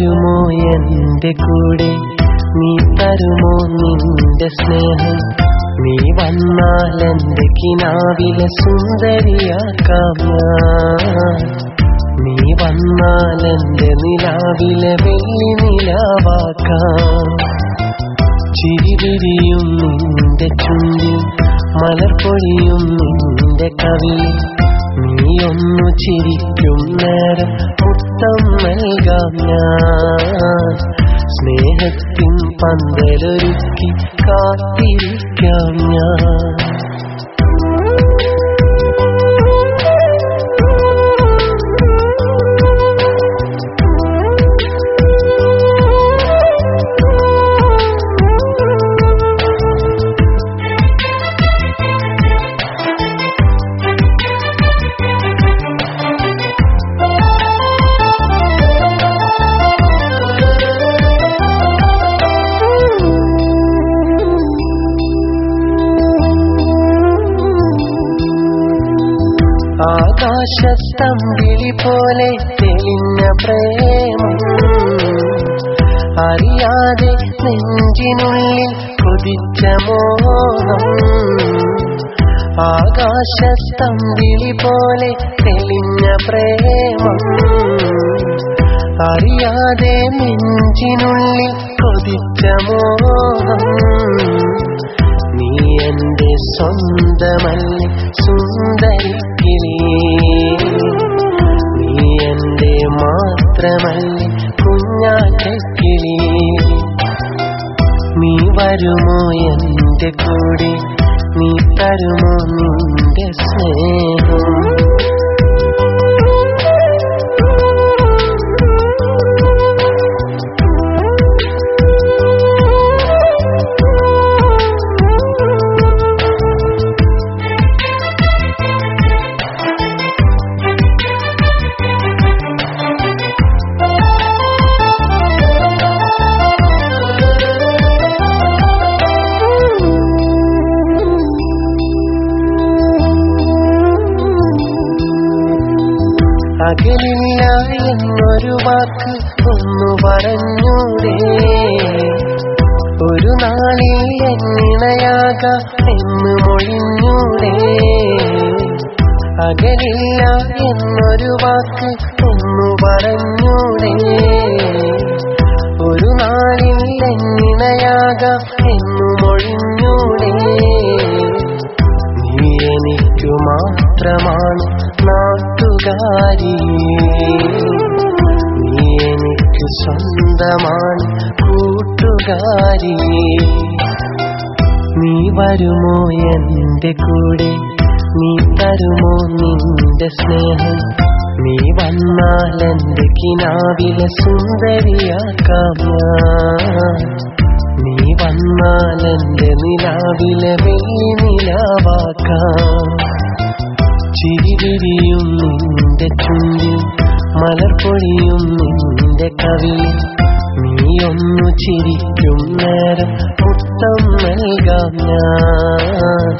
വരുമോ എന്റെ കൂടെ? നീ തരുമോ നിന്റെ സ്നേഹം? നീ വന്നാൽ എന്റെ കിനാവിലെ സുന്ദരിയാക്കാം ഞാൻ നീ വന്നാൽ എന്റെ നിലാവിലെ വെള്ളി നിലാവാക്കാം. ചിരിവിരിയും നിന്റെ ചുണ്ടിൽ മലർപ്പൊഴിയും നിന്റെ കവി നീ ഒന്നു ചിരിക്കും നേരം നൽകാം ഞാൻ സ്നേഹത്തിൻ പന്തലൊരുക്കി കാത്തിരിക്കാം ഞാൻ. ആകാശത്തമ്പിളി പോലെ തെളിഞ്ഞ പ്രേമം. അറിയാതെ നെഞ്ചിനുള്ളിൽ കുതിച്ച മോഹം. ആകാശത്തം വിളി പോലെ തെളിഞ്ഞ പ്രേമം. അറിയാതെ നെഞ്ചിനുള്ളിൽ കൊതിച്ച മോഹം. നീ എന്റെ സ്വന്തമല്ല സുന്ദരിക്കിളി മാത്രമല്ല കുഞ്ഞാറ്റക്കിളി നീ വരുമോ എന്റെ കൂടെ? നീ തരുമോ നിന്റെ സ്നേഹം? അകലില്ല എന്നൊരു വാക്ക് ഒന്നു പറഞ്ഞൂടെ. ഒരു നാളിൽ എന്നിണയാക എന്ന് മൊഴിഞ്ഞൂടെ. അകലില്ല എന്നൊരു വാക്ക് ഒന്നു പറഞ്ഞൂടെ. മാത്രമാണ് നാട്ടുകാരി. നീ എനിക്ക് സ്വന്തമാണ് കൂട്ടുകാരി. നീ വരുമോ എന്റെ കൂടെ? നീ തരുമോ നിന്റെ സ്നേഹം? നീ വന്നാൽ എന്റെ കിനാവിലെ സുന്ദരിയാക്കാം നീ വന്നാൽ എന്റെ നിലാവിലെ വെള്ളി നിലാവാക്കാം. ചിരിവിരിയും നിന്റെ ചുണ്ടിൽ മലർപ്പൊഴിയും നിന്റെ കവിൽ നീയൊന്നു ചിരിക്കും നേരം മുത്തം നൽകാം ഞാൻ.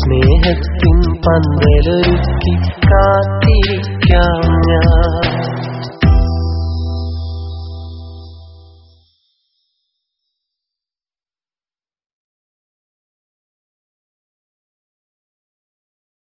സ്നേഹത്തിൻ പന്തലൊരുക്കി കാത്തിരിക്കാം ഞാൻ.